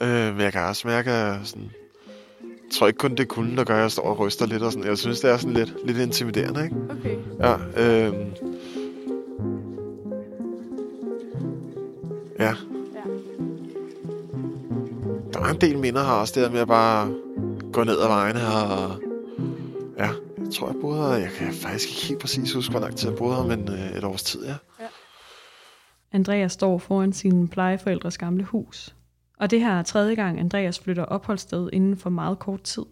Øh, men jeg kan også mærke, at sådan, jeg tror ikke kun det er kulden, der gør, at jeg står og ryster lidt. Og sådan. Jeg synes, det er sådan lidt, lidt intimiderende, ikke? Okay. Ja, øh, ja. Ja. Der er en del minder her også, det der med at bare gå ned ad vejene her. Og, ja, jeg tror, jeg boede her. Jeg kan faktisk ikke helt præcis huske, hvor lang tid jeg boede her, men øh, et års tid, ja. Andreas står foran sine plejeforældres gamle hus. Og det her er tredje gang, Andreas flytter opholdssted inden for meget kort tid.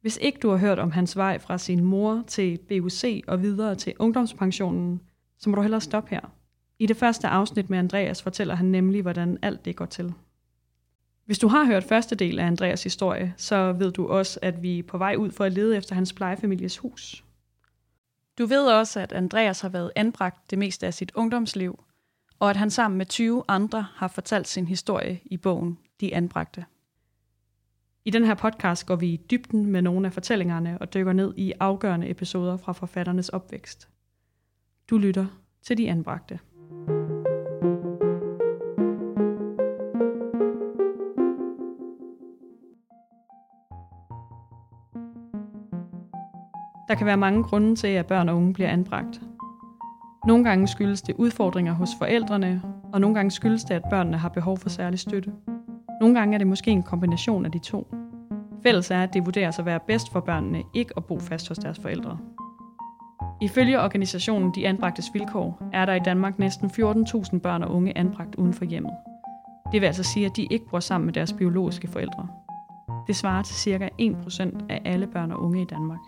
Hvis ikke du har hørt om hans vej fra sin mor til BUC og videre til ungdomspensionen, så må du hellere stoppe her. I det første afsnit med Andreas fortæller han nemlig, hvordan alt det går til. Hvis du har hørt første del af Andreas historie, så ved du også, at vi er på vej ud for at lede efter hans plejefamilies hus. Du ved også, at Andreas har været anbragt det meste af sit ungdomsliv, og at han sammen med 20 andre har fortalt sin historie i bogen de Anbragte. I den her podcast går vi i dybden med nogle af fortællingerne og dykker ned i afgørende episoder fra forfatternes opvækst. Du lytter til De Anbragte. Der kan være mange grunde til, at børn og unge bliver anbragt. Nogle gange skyldes det udfordringer hos forældrene, og nogle gange skyldes det, at børnene har behov for særlig støtte. Nogle gange er det måske en kombination af de to. Fælles er, at det vurderes at være bedst for børnene ikke at bo fast hos deres forældre. Ifølge organisationen De Anbragtes Vilkår er der i Danmark næsten 14.000 børn og unge anbragt uden for hjemmet. Det vil altså sige, at de ikke bor sammen med deres biologiske forældre. Det svarer til ca. 1% af alle børn og unge i Danmark.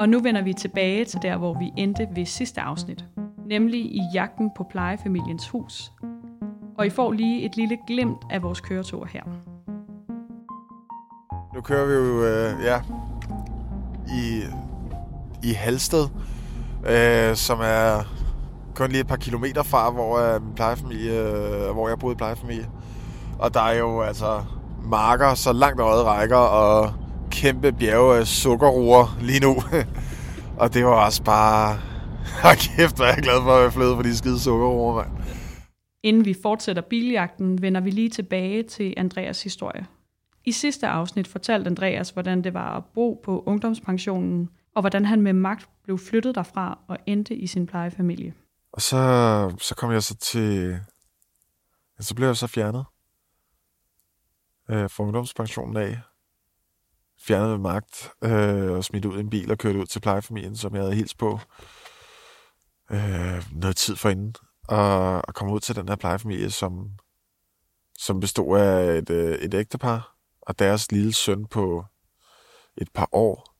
Og nu vender vi tilbage til der, hvor vi endte ved sidste afsnit, nemlig i jagten på plejefamiliens hus. Og I får lige et lille glimt af vores køretur her. Nu kører vi jo, øh, ja, i, i Halsted, øh, som er kun lige et par kilometer fra, hvor øh, min plejefamilie, øh, hvor jeg boede i plejefamilie. Og der er jo altså marker så langt øjet rækker, og kæmpe bjerge øh, af sukkerroer lige nu. og det var også bare... Hold kæft, hvor er glad for at være flyttet på de skide sukkerroer, mand. Inden vi fortsætter biljagten, vender vi lige tilbage til Andreas historie. I sidste afsnit fortalte Andreas, hvordan det var at bo på ungdomspensionen, og hvordan han med magt blev flyttet derfra og endte i sin plejefamilie. Og så, så kom jeg så til... Ja, så blev jeg så fjernet øh, fra ungdomspensionen af. Fjernet med magt øh, og smidt ud i en bil og kørt ud til plejefamilien, som jeg havde hils på øh, noget tid forinden. Og, og kom ud til den her plejefamilie, som, som bestod af et, øh, et ægtepar og deres lille søn på et par år.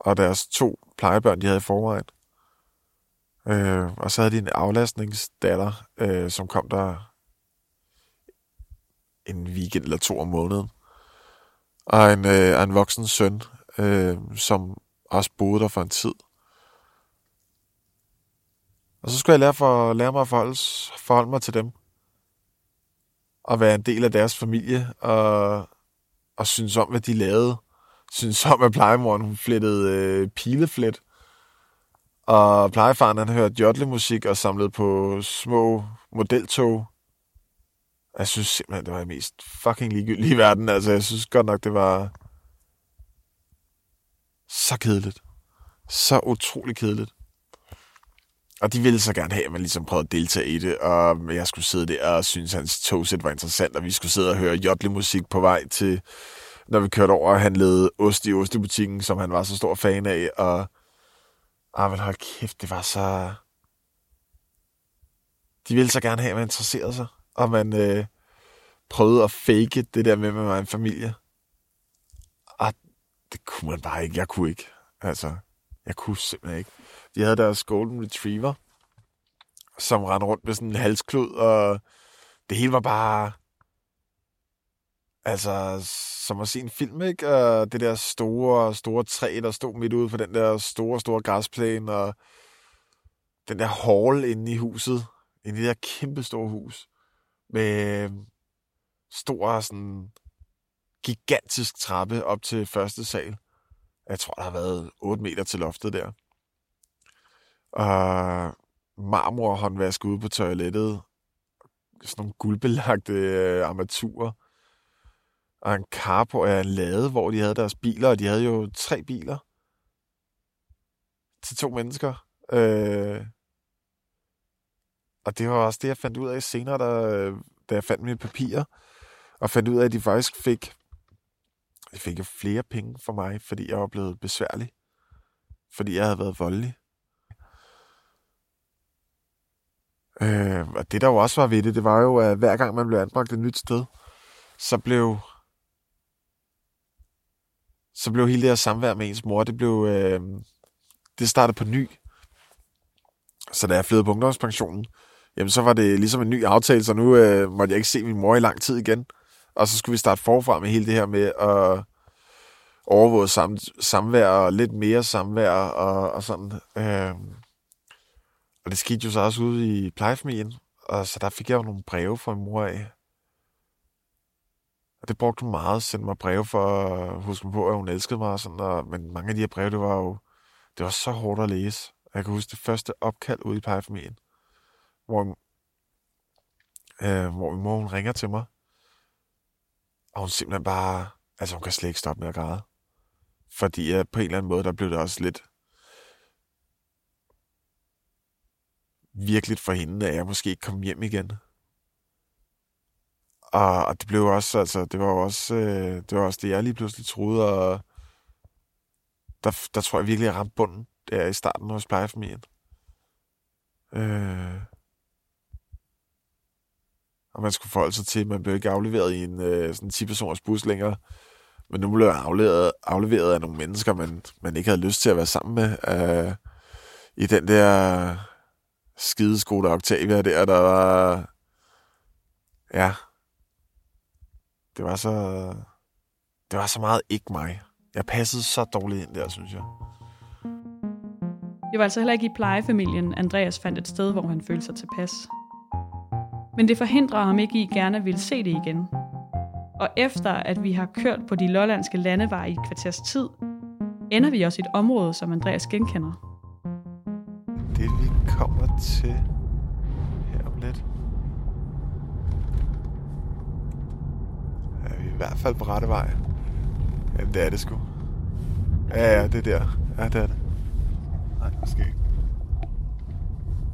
Og deres to plejebørn, de havde i forvejen. Øh, og så havde de en aflastningsdatter, øh, som kom der en weekend eller to om måneden. Og en, øh, og en voksen søn, øh, som også boede der for en tid. Og så skulle jeg lære, for, lære mig at forholde, forholde mig til dem. Og være en del af deres familie. Og, og synes om, hvad de lavede. Synes om, at plejemoren hun flettede øh, pileflet. Og plejefaren han hørte jodlemusik og samlede på små modeltog. Jeg synes simpelthen, det var det mest fucking ligegyldige i verden. Altså, jeg synes godt nok, det var så kedeligt. Så utrolig kedeligt. Og de ville så gerne have, at man ligesom prøvede at deltage i det, og jeg skulle sidde der og synes, at hans togsæt var interessant, og vi skulle sidde og høre jodlemusik på vej til, når vi kørte over og led ost i ostebutikken, som han var så stor fan af, og ah, men hold kæft, det var så... De ville så gerne have, at man interesserede sig, og man øh, prøvede at fake det der med, at man var en familie. Og det kunne man bare ikke. Jeg kunne ikke. Altså, jeg kunne simpelthen ikke. De havde deres golden retriever, som rendte rundt med sådan en halsklud, og det hele var bare... Altså, som at se en film, ikke? Og det der store, store træ, der stod midt ude på den der store, store græsplæne, og den der hall inde i huset, inde i det der kæmpe store hus, med stor, sådan, gigantisk trappe op til første sal. Jeg tror, der har været 8 meter til loftet der. Og marmorhåndvask ude på toilettet. sådan nogle guldbelagte øh, armaturer. Og en carport ja, en lade, hvor de havde deres biler, og de havde jo tre biler til to mennesker. Øh, og det var også det, jeg fandt ud af senere, da, da jeg fandt mine papirer, og fandt ud af, at de faktisk fik, de fik jo flere penge for mig, fordi jeg var blevet besværlig. Fordi jeg havde været voldelig. Øh, og det, der jo også var ved det, det var jo, at hver gang man blev anbragt et nyt sted, så blev så blev hele det her samvær med ens mor, det blev, øh, det startede på ny. Så da jeg flyttede på ungdomspensionen, jamen så var det ligesom en ny aftale, så nu øh, måtte jeg ikke se min mor i lang tid igen. Og så skulle vi starte forfra med hele det her med at overvåge sam, samvær og lidt mere samvær og, og sådan. Øh, og det skete jo så også ude i plejefamilien, og så der fik jeg jo nogle breve fra min mor af. Og det brugte hun meget, sendte mig breve for at huske mig på, at hun elskede mig og sådan, og, men mange af de her breve, det var jo det var så hårdt at læse. Jeg kan huske det første opkald ude i plejefamilien, hvor, øh, hvor min mor hun ringer til mig, og hun simpelthen bare, altså hun kan slet ikke stoppe med at græde. Fordi øh, på en eller anden måde, der blev det også lidt virkelig for hende, at jeg måske ikke kom hjem igen. Og, og det blev også, altså, det var også, øh, det var også det, jeg lige pludselig troede, og der, der tror jeg virkelig, jeg ramte bunden der i starten hos plejefamilien. Øh, og man skulle forholde sig til, man blev ikke afleveret i en øh, sådan 10-personers bus længere, men nu blev jeg afleveret, afleveret af nogle mennesker, man, man ikke havde lyst til at være sammen med, øh, i den der skideskole Octavia der, der var, ja, det var så, det var så meget ikke mig. Jeg passede så dårligt ind der, synes jeg. Det var altså heller ikke i plejefamilien, Andreas fandt et sted, hvor han følte sig tilpas. Men det forhindrer ham ikke i gerne at ville se det igen. Og efter at vi har kørt på de lollandske landeveje i et kvarters tid, ender vi også i et område, som Andreas genkender. Det vi kommer til her om lidt, er vi i hvert fald på rette vej. Jamen, det er det sgu. Ja, ja, det er der. Ja, det er det. Nej, måske ikke.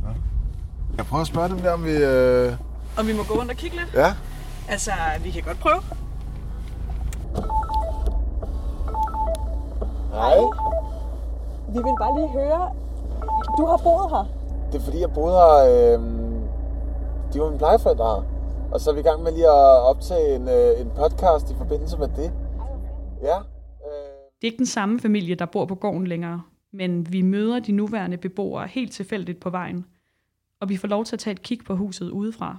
Ja. Jeg prøver at spørge dem der, om vi... Øh... Og vi må gå rundt og kigge lidt? Ja. Altså, vi kan godt prøve. Hej. Vi vil bare lige høre, du har boet her. Det er fordi, jeg boede her... Øh... De var mine plejeforældre her. Og så er vi i gang med lige at optage en, øh, en podcast i forbindelse med det. Ja. Det er ikke den samme familie, der bor på gården længere, men vi møder de nuværende beboere helt tilfældigt på vejen, og vi får lov til at tage et kig på huset udefra.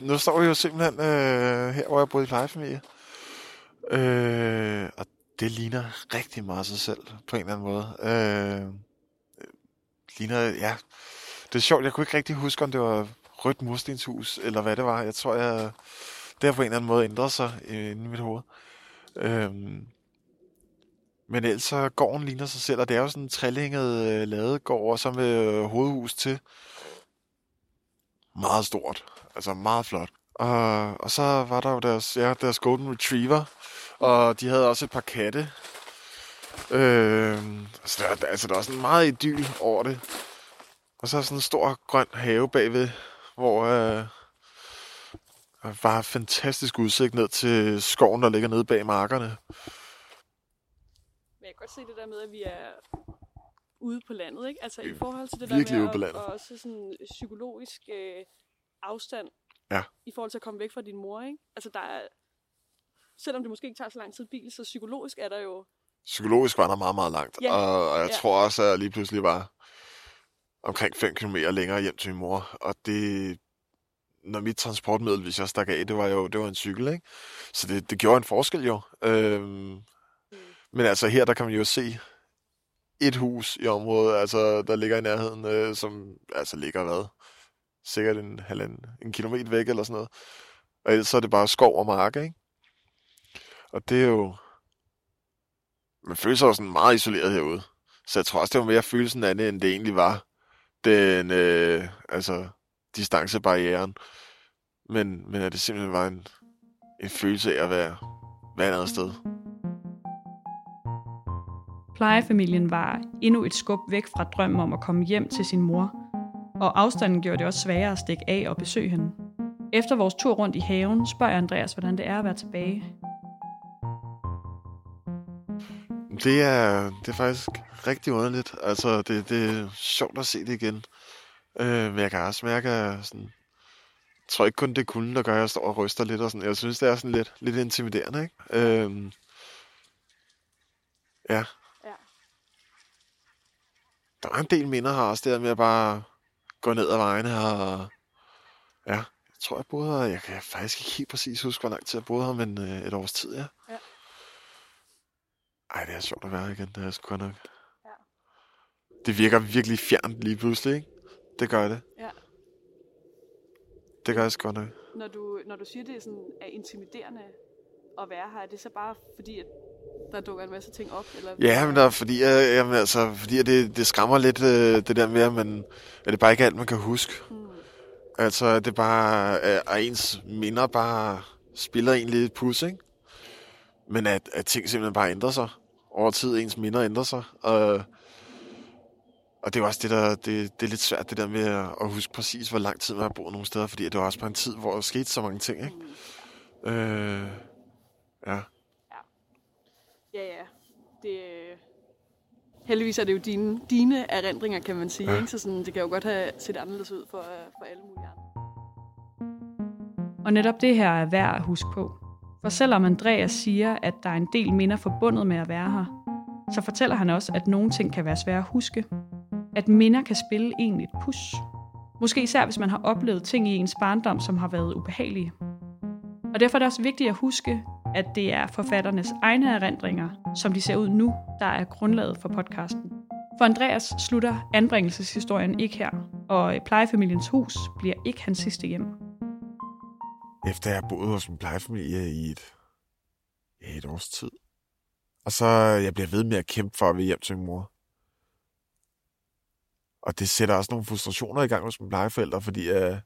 Nu står vi jo simpelthen øh, her, hvor jeg boede i plejefamilie. Øh, og det ligner rigtig meget sig selv, på en eller anden måde. Øh, ligner, ja, det er sjovt, jeg kunne ikke rigtig huske, om det var rødt murstenshus, eller hvad det var. Jeg tror, jeg, det har på en eller anden måde ændret sig øh, inde i mit hoved. Øhm, men ellers så gården ligner sig selv, og det er jo sådan en trælænget øh, ladegård, og så med øh, hovedhus til. Meget stort. Altså meget flot. Og, og så var der jo deres, ja, deres Golden Retriever, og de havde også et par katte. Øh, altså, der, altså, der er sådan en meget idyll over det. Og så er sådan en stor grøn have bagved, hvor øh, der var fantastisk udsigt ned til skoven, der ligger nede bag markerne. Men jeg kan godt se det der med, at vi er ude på landet, ikke? Altså i forhold til det Virkelig der med at, og også sådan psykologisk øh, afstand Ja. i forhold til at komme væk fra din mor, ikke? Altså der er, selvom det måske ikke tager så lang tid bil, så psykologisk er der jo, Psykologisk var der meget, meget langt. Ja. Og, og jeg Ja. tror også, at jeg lige pludselig var omkring 5 km længere hjem til min mor. Og det, når mit transportmiddel, hvis jeg stak af, det var jo det var en cykel, ikke? Så det, det gjorde en forskel jo. Øhm, men altså her, der kan man jo se et hus i området, altså der ligger i nærheden, øh, som altså ligger hvad? Sikkert en, halvanden, en kilometer væk eller sådan noget. Og ellers så er det bare skov og mark, ikke? Og det er jo... Man føler sig jo sådan meget isoleret herude. Så jeg tror også, det var mere følelsen af det, end det egentlig var. Den, øh, altså, distancebarrieren. Men, men at det simpelthen var en, en følelse af at være, være et andet sted. Plejefamilien var endnu et skub væk fra drømmen om at komme hjem til sin mor, og afstanden gjorde det også sværere at stikke af og besøge hende. Efter vores tur rundt i haven spørger Andreas, hvordan det er at være tilbage. Det er, det er faktisk rigtig underligt. Altså, det, det er sjovt at se det igen. Øh, men jeg kan også mærke, at sådan, jeg tror ikke kun det er kulden, der gør, at jeg står og ryster lidt. Og sådan. Jeg synes, det er sådan lidt, lidt intimiderende. Ikke? Øh, ja. Ja. Der er en del minder her også, det der med at bare gå ned ad vejene her. Og, ja, jeg tror, jeg boede her. Jeg kan faktisk ikke helt præcis huske, hvor lang tid jeg boede her, men øh, et års tid, ja. Ej, det er sjovt at være igen, det er sgu godt nok. Ja. Det virker virkelig fjernt lige pludselig, ikke? Det gør det. Ja. Det gør jeg sgu godt nok. Når du, når du siger, det er, sådan, er intimiderende at være her, er det så bare fordi, at der dukker en masse ting op? Eller Ja, men der er fordi, øh, jamen, altså, fordi at det, det skræmmer lidt øh, det der med, at, man, at det bare ikke er alt, man kan huske. Hmm. Altså, det bare øh, er ens minder bare spiller egentlig et pus, ikke? Men at, at ting simpelthen bare ændrer sig. Over tid, ens minder ændrer sig. Og, og det er også det, der, det, det er lidt svært, det der med at, huske præcis, hvor lang tid man har boet nogle steder, fordi det var også bare en tid, hvor der skete så mange ting, ikke? Øh, ja. Ja, ja. Det, øh, heldigvis er det jo dine, dine erindringer, kan man sige. Ja. Ja. Ikke? Så sådan, det kan jo godt have set anderledes ud for, øh, for alle mulige andre. Og netop det her er værd at huske på. For selvom Andreas siger, at der er en del minder forbundet med at være her, så fortæller han også, at nogle ting kan være svære at huske. At minder kan spille en et pus. Måske især hvis man har oplevet ting i ens barndom, som har været ubehagelige. Og derfor er det også vigtigt at huske, at det er forfatternes egne erindringer, som de ser ud nu, der er grundlaget for podcasten. For Andreas slutter anbringelseshistorien ikke her, og plejefamiliens hus bliver ikke hans sidste hjem. Efter jeg boede hos min plejefamilie i et, ja, et års tid. Og så jeg bliver ved med at kæmpe for at være hjem til min mor. Og det sætter også nogle frustrationer i gang hos mine plejeforældre, fordi øh,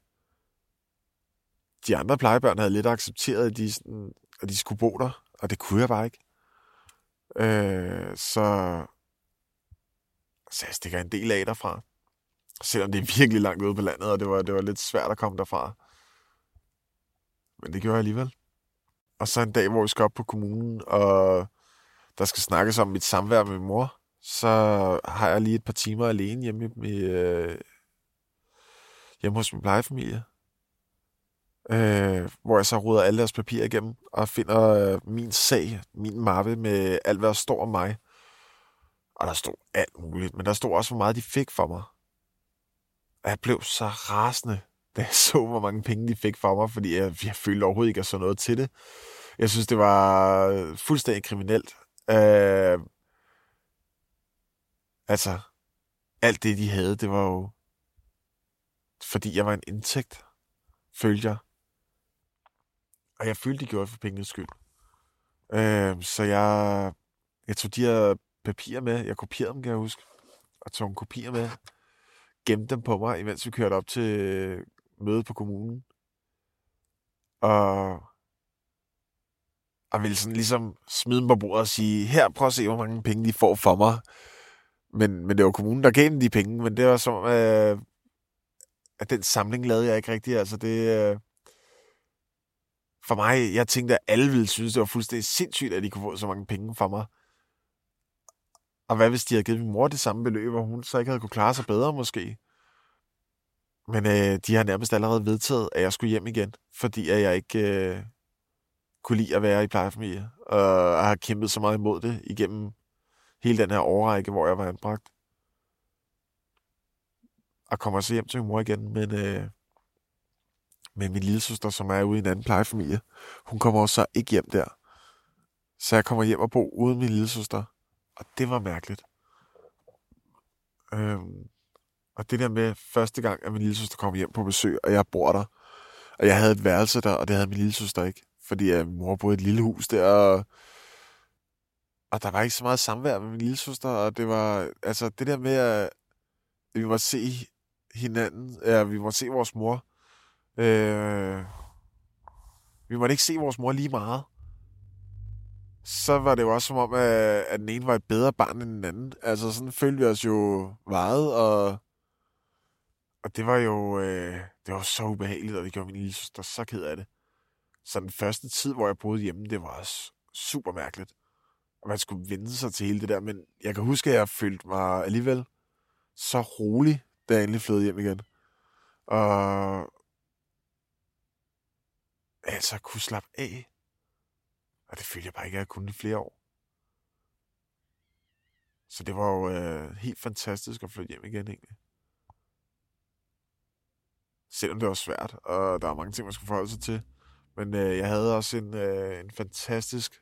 de andre plejebørn havde lidt accepteret, at de, sådan, at de skulle bo der, og det kunne jeg bare ikke. Øh, så, så jeg stikker en del af derfra. Selvom det er virkelig langt ude på landet, og det var, det var lidt svært at komme derfra. Men det gjorde jeg alligevel. Og så en dag, hvor vi skal op på kommunen, og der skal snakkes om mit samvær med min mor, så har jeg lige et par timer alene hjemme, i, øh, hjemme hos min plejefamilie. Øh, hvor jeg så ruder alle deres papirer igennem, og finder øh, min sag, min mappe med alt, hvad der står om mig. Og der stod alt muligt, men der stod også, hvor meget de fik for mig. Og jeg blev så rasende, da jeg så, hvor mange penge de fik for mig, fordi jeg, jeg følte overhovedet ikke, at jeg så noget til det. Jeg synes, det var fuldstændig kriminelt. Øh, altså, alt det, de havde, det var jo, fordi jeg var en indtægt, følte jeg. Og jeg følte, de gjorde det for pengenes skyld. Øh, så jeg, jeg tog de her papirer med, jeg kopierede dem, kan jeg huske, og tog en kopier med, gemte dem på mig, imens vi kørte op til møde på kommunen. Og, og ville sådan ligesom smide dem på bordet og sige, her, prøv at se, hvor mange penge de får for mig. Men, men det var kommunen, der gav dem de penge, men det var som, øh, at den samling lavede jeg ikke rigtigt. Altså det, øh, for mig, jeg tænkte, at alle ville synes, det var fuldstændig sindssygt, at de kunne få så mange penge for mig. Og hvad hvis de havde givet min mor det samme beløb, og hun så ikke havde kunne klare sig bedre måske? Men øh, de har nærmest allerede vedtaget, at jeg skulle hjem igen, fordi at jeg ikke øh, kunne lide at være i plejefamilie, og jeg har kæmpet så meget imod det igennem hele den her årrække, hvor jeg var anbragt. Og kommer så hjem til min mor igen, men, øh, men min lille søster, som er ude i en anden plejefamilie, hun kommer også så ikke hjem der. Så jeg kommer hjem og bor uden min lille søster, og det var mærkeligt. Øhm, og det der med første gang, at min lille søster kom hjem på besøg, og jeg bor der, og jeg havde et værelse der, og det havde min lille søster ikke, fordi at min mor boede i et lille hus der, og, og der var ikke så meget samvær med min lille søster, og det var, altså det der med, at vi måtte se hinanden. Ja, vi måtte se vores mor. Øh, vi måtte ikke se vores mor lige meget. Så var det jo også som om, at, at den ene var et bedre barn end den anden. Altså sådan følte vi os jo vejet, og, og det var jo øh, det var så ubehageligt, og det gjorde min lille søster så ked af det. Så den første tid, hvor jeg boede hjemme, det var også super mærkeligt. Og man skulle vende sig til hele det der, men jeg kan huske, at jeg følte mig alligevel så rolig, da jeg endelig flød hjem igen. Og altså kunne slappe af. Og det følte jeg bare ikke, at jeg kunne i flere år. Så det var jo øh, helt fantastisk at flytte hjem igen egentlig. Selvom det var svært, og der var mange ting, man skulle forholde sig til. Men øh, jeg havde også en, øh, en fantastisk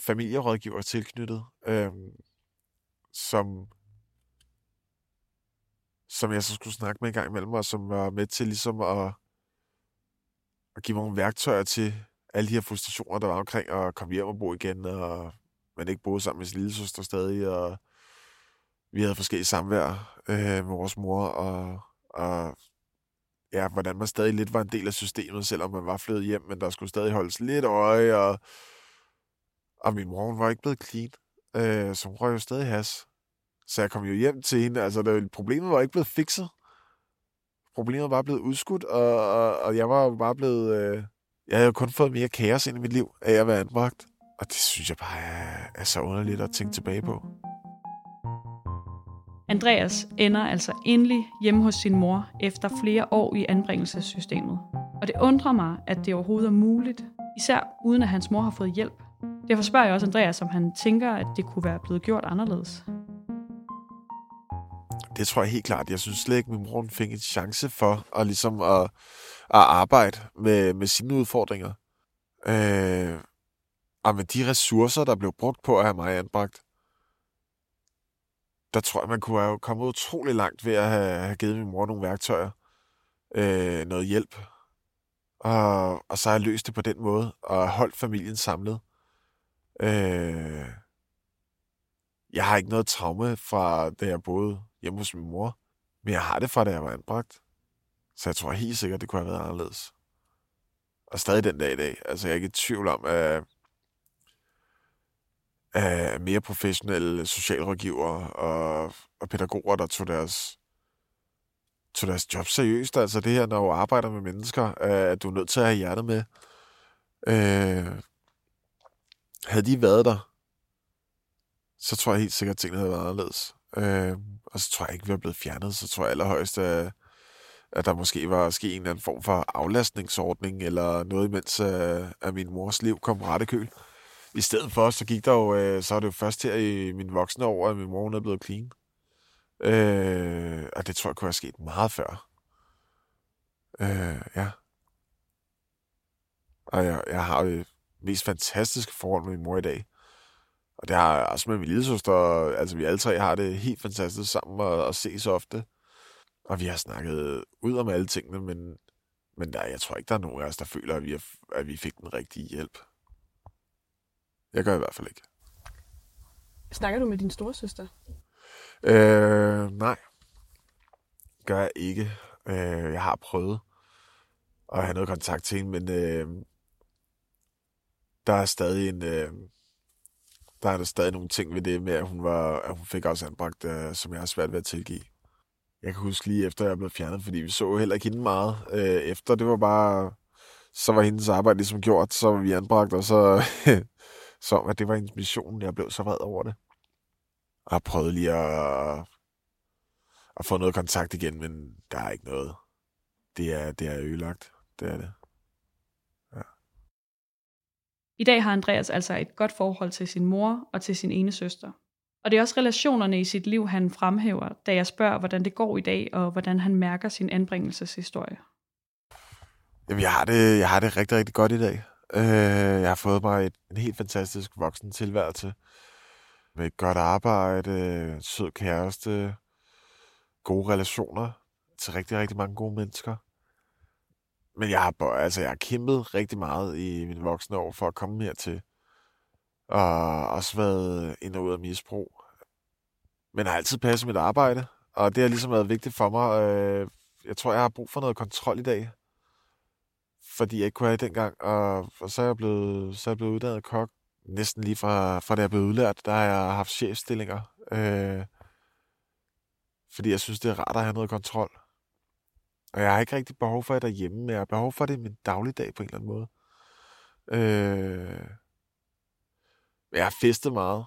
familierådgiver tilknyttet, øh, som som jeg så skulle snakke med en gang imellem, og som var med til ligesom at, at give mig nogle værktøjer til alle de her frustrationer, der var omkring at komme hjem og bo igen, og man ikke boede sammen med sin lille søster stadig, og vi havde forskellige samvær øh, med vores mor, og, og ja, hvordan man stadig lidt var en del af systemet, selvom man var flyttet hjem, men der skulle stadig holdes lidt øje, og, og min mor var ikke blevet clean, øh, så hun røg jo stadig has. Så jeg kom jo hjem til hende. Altså, det, problemet var ikke blevet fikset. Problemet var blevet udskudt, og, og, og jeg var jo bare blevet... Øh, jeg havde jo kun fået mere kaos ind i mit liv af at være anbragt. Og det synes jeg bare er, er så underligt at tænke tilbage på. Andreas ender altså endelig hjemme hos sin mor efter flere år i anbringelsessystemet. Og det undrer mig, at det overhovedet er muligt, især uden at hans mor har fået hjælp. Derfor spørger jeg også Andreas, om han tænker, at det kunne være blevet gjort anderledes. Det tror jeg helt klart. Jeg synes slet ikke, at min mor fik en chance for at, ligesom at, at arbejde med, med sine udfordringer. Øh, og med de ressourcer, der blev brugt på at have mig anbragt, der tror jeg, man kunne have kommet utrolig langt ved at have, have givet min mor nogle værktøjer. Øh, noget hjælp. Og, og så har jeg løst det på den måde, og holdt familien samlet. Øh, jeg har ikke noget traume fra, da jeg boede hjemme hos min mor. Men jeg har det fra, da jeg var anbragt. Så jeg tror helt sikkert, det kunne have været anderledes. Og stadig den dag i dag. Altså, jeg er ikke i tvivl om, at, af mere professionelle socialrådgivere og, og pædagoger, der tog deres, tog deres job seriøst. Altså det her, når du arbejder med mennesker, øh, at du er nødt til at have hjertet med. Øh, havde de været der, så tror jeg helt sikkert, at tingene havde været anderledes. Øh, og så tror jeg ikke, vi er blevet fjernet. Så tror jeg allerhøjst, at, at der måske var sket en eller anden form for aflastningsordning, eller noget, imens uh, øh, at min mors liv kom rette køl. I stedet for, så gik der jo, øh, så er det jo først her i min voksne år, at min mor hun er blevet clean. Øh, og det tror jeg kunne have sket meget før. Øh, ja. Og jeg, jeg har det mest fantastiske forhold med min mor i dag. Og det har også med min lille søster, altså vi alle tre har det helt fantastisk sammen og, og ses ofte. Og vi har snakket ud om alle tingene, men, men der, jeg tror ikke, der er nogen af os, der føler, at vi, er, at vi fik den rigtige hjælp. Jeg gør i hvert fald ikke. Snakker du med din storesøster? Øh, nej. Gør jeg ikke. Øh, jeg har prøvet at have noget kontakt til hende, men øh, der er stadig en... Øh, der er der stadig nogle ting ved det med, at hun, var, at hun fik også anbragt, uh, som jeg har svært ved at tilgive. Jeg kan huske lige efter, jeg blev fjernet, fordi vi så heller ikke hende meget uh, efter. Det var bare, så var hendes arbejde ligesom gjort, så var vi anbragt, og så som at det var hendes mission. Jeg blev så vred over det. Og har prøvet lige at, at få noget kontakt igen, men der er ikke noget. Det er, det er ødelagt. Det er det. I dag har Andreas altså et godt forhold til sin mor og til sin ene søster. Og det er også relationerne i sit liv, han fremhæver, da jeg spørger, hvordan det går i dag, og hvordan han mærker sin anbringelseshistorie. Jamen, jeg har det, jeg har det rigtig, rigtig godt i dag. Øh, jeg har fået mig et, en helt fantastisk voksen tilværelse. Med et godt arbejde, sød kæreste, gode relationer til rigtig, rigtig mange gode mennesker. Men jeg har, altså, jeg har kæmpet rigtig meget i mine voksne år for at komme hertil. Og også været ind og ud af misbrug. Men har altid passet mit arbejde. Og det har ligesom været vigtigt for mig. Øh, jeg tror, jeg har brug for noget kontrol i dag. Fordi jeg ikke kunne have det dengang. Og, og så er jeg blevet, så er jeg blevet uddannet kok. Næsten lige fra, fra da jeg blev udlært, der har jeg haft chefstillinger. Øh, fordi jeg synes, det er rart at have noget kontrol. Og jeg har ikke rigtig behov for det derhjemme, men jeg har behov for det i min dagligdag på en eller anden måde. Øh, jeg har festet meget.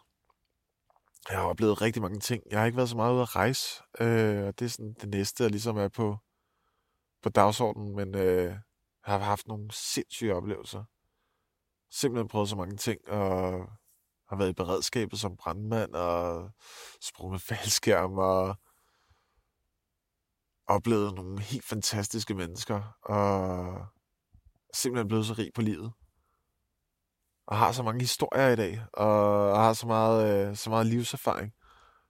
Jeg har oplevet rigtig mange ting. Jeg har ikke været så meget ude at rejse, øh, og det er sådan det næste, der ligesom er på, på dagsordenen, men øh, har haft nogle sindssyge oplevelser. Simpelthen prøvet så mange ting, og har været i beredskabet som brandmand, og sprunget faldskærm, og oplevet nogle helt fantastiske mennesker, og simpelthen blevet så rig på livet. Og har så mange historier i dag, og har så meget, øh, så meget livserfaring.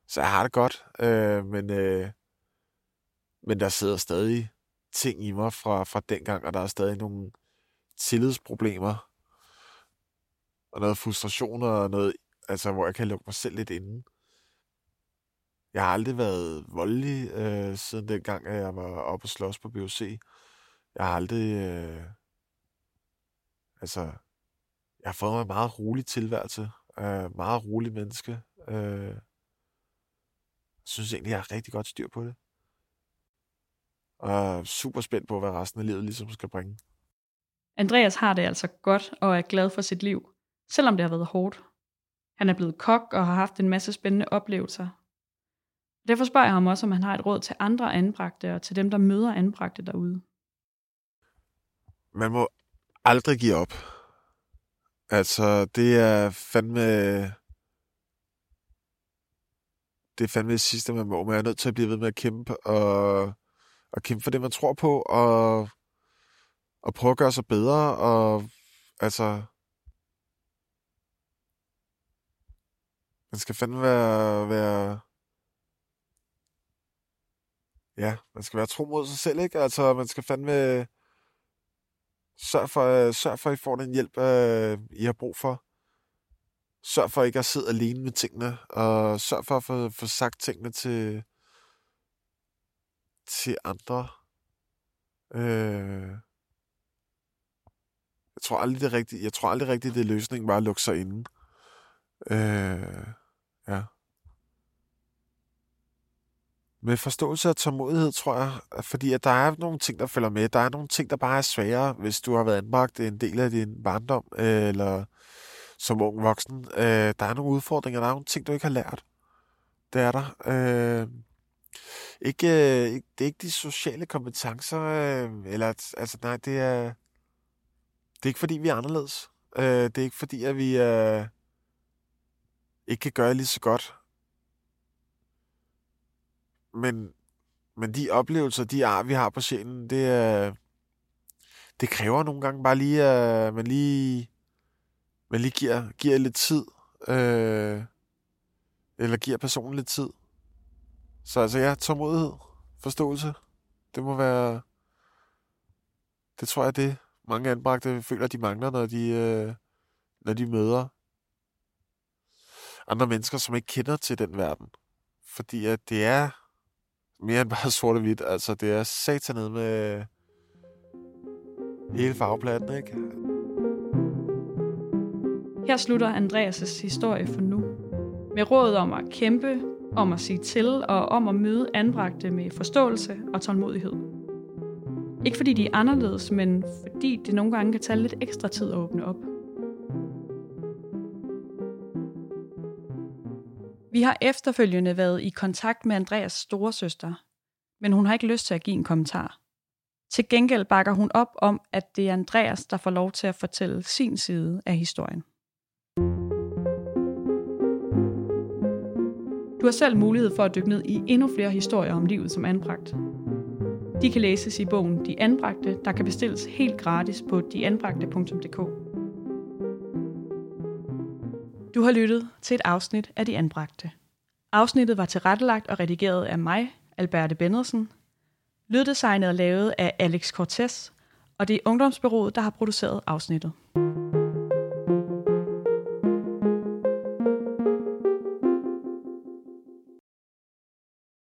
Så jeg har det godt, øh, men, øh, men der sidder stadig ting i mig fra, fra dengang, og der er stadig nogle tillidsproblemer, og noget frustration, og noget, altså, hvor jeg kan lukke mig selv lidt inde. Jeg har aldrig været voldelig, øh, siden den gang, at jeg var oppe og slås på BOC. Jeg har aldrig... Øh, altså, jeg har fået mig en meget rolig tilværelse. Øh, meget rolig menneske. Øh, jeg synes egentlig, jeg har rigtig godt styr på det. Og er super spændt på, hvad resten af livet ligesom skal bringe. Andreas har det altså godt og er glad for sit liv, selvom det har været hårdt. Han er blevet kok og har haft en masse spændende oplevelser, Derfor spørger jeg ham også, om han har et råd til andre anbragte og til dem, der møder anbragte derude. Man må aldrig give op. Altså, det er fandme... Det er fandme det sidste, man må. Man er nødt til at blive ved med at kæmpe, og, og kæmpe for det, man tror på, og, og prøve at gøre sig bedre, og altså... Man skal fandme være, være ja, man skal være tro mod sig selv, ikke? Altså, man skal fandme sørge for, øh, sørg for, at I får den hjælp, uh, I har brug for. Sørg for ikke at sidde alene med tingene, og sørg for at få, få sagt tingene til, til andre. Øh, jeg tror aldrig, det er rigtigt. Jeg tror aldrig rigtigt, det er løsningen bare at lukke sig inde. Øh, ja med forståelse og tålmodighed, tror jeg. Fordi at der er nogle ting, der følger med. Der er nogle ting, der bare er sværere, hvis du har været anbragt en del af din barndom, øh, eller som ung voksen. Øh, der er nogle udfordringer, der er nogle ting, du ikke har lært. Det er der. Øh, ikke, øh, det er ikke de sociale kompetencer, øh, eller altså nej, det er, det er ikke fordi, vi er anderledes. Øh, det er ikke fordi, at vi øh, ikke kan gøre det lige så godt men, men de oplevelser, de ar, vi har på sjælen, det, er, det kræver nogle gange bare lige, at man lige, man lige giver, giver lidt tid. Øh, eller giver personen lidt tid. Så altså ja, tålmodighed, forståelse, det må være, det tror jeg det mange anbragte føler, de mangler, når de, øh, når de møder andre mennesker, som ikke kender til den verden. Fordi at det er mere end bare sort og hvidt. Altså, det er satanet med hele farvepladen, ikke? Her slutter Andreas' historie for nu. Med råd om at kæmpe, om at sige til og om at møde anbragte med forståelse og tålmodighed. Ikke fordi de er anderledes, men fordi det nogle gange kan tage lidt ekstra tid at åbne op. Vi har efterfølgende været i kontakt med Andreas storesøster, men hun har ikke lyst til at give en kommentar. Til gengæld bakker hun op om, at det er Andreas, der får lov til at fortælle sin side af historien. Du har selv mulighed for at dykke ned i endnu flere historier om livet som anbragt. De kan læses i bogen De Anbragte, der kan bestilles helt gratis på deanbragte.dk. Du har lyttet til et afsnit af De Anbragte. Afsnittet var tilrettelagt og redigeret af mig, Alberte Bendersen. Lyddesignet er lavet af Alex Cortez, og det er Ungdomsbyrået, der har produceret afsnittet.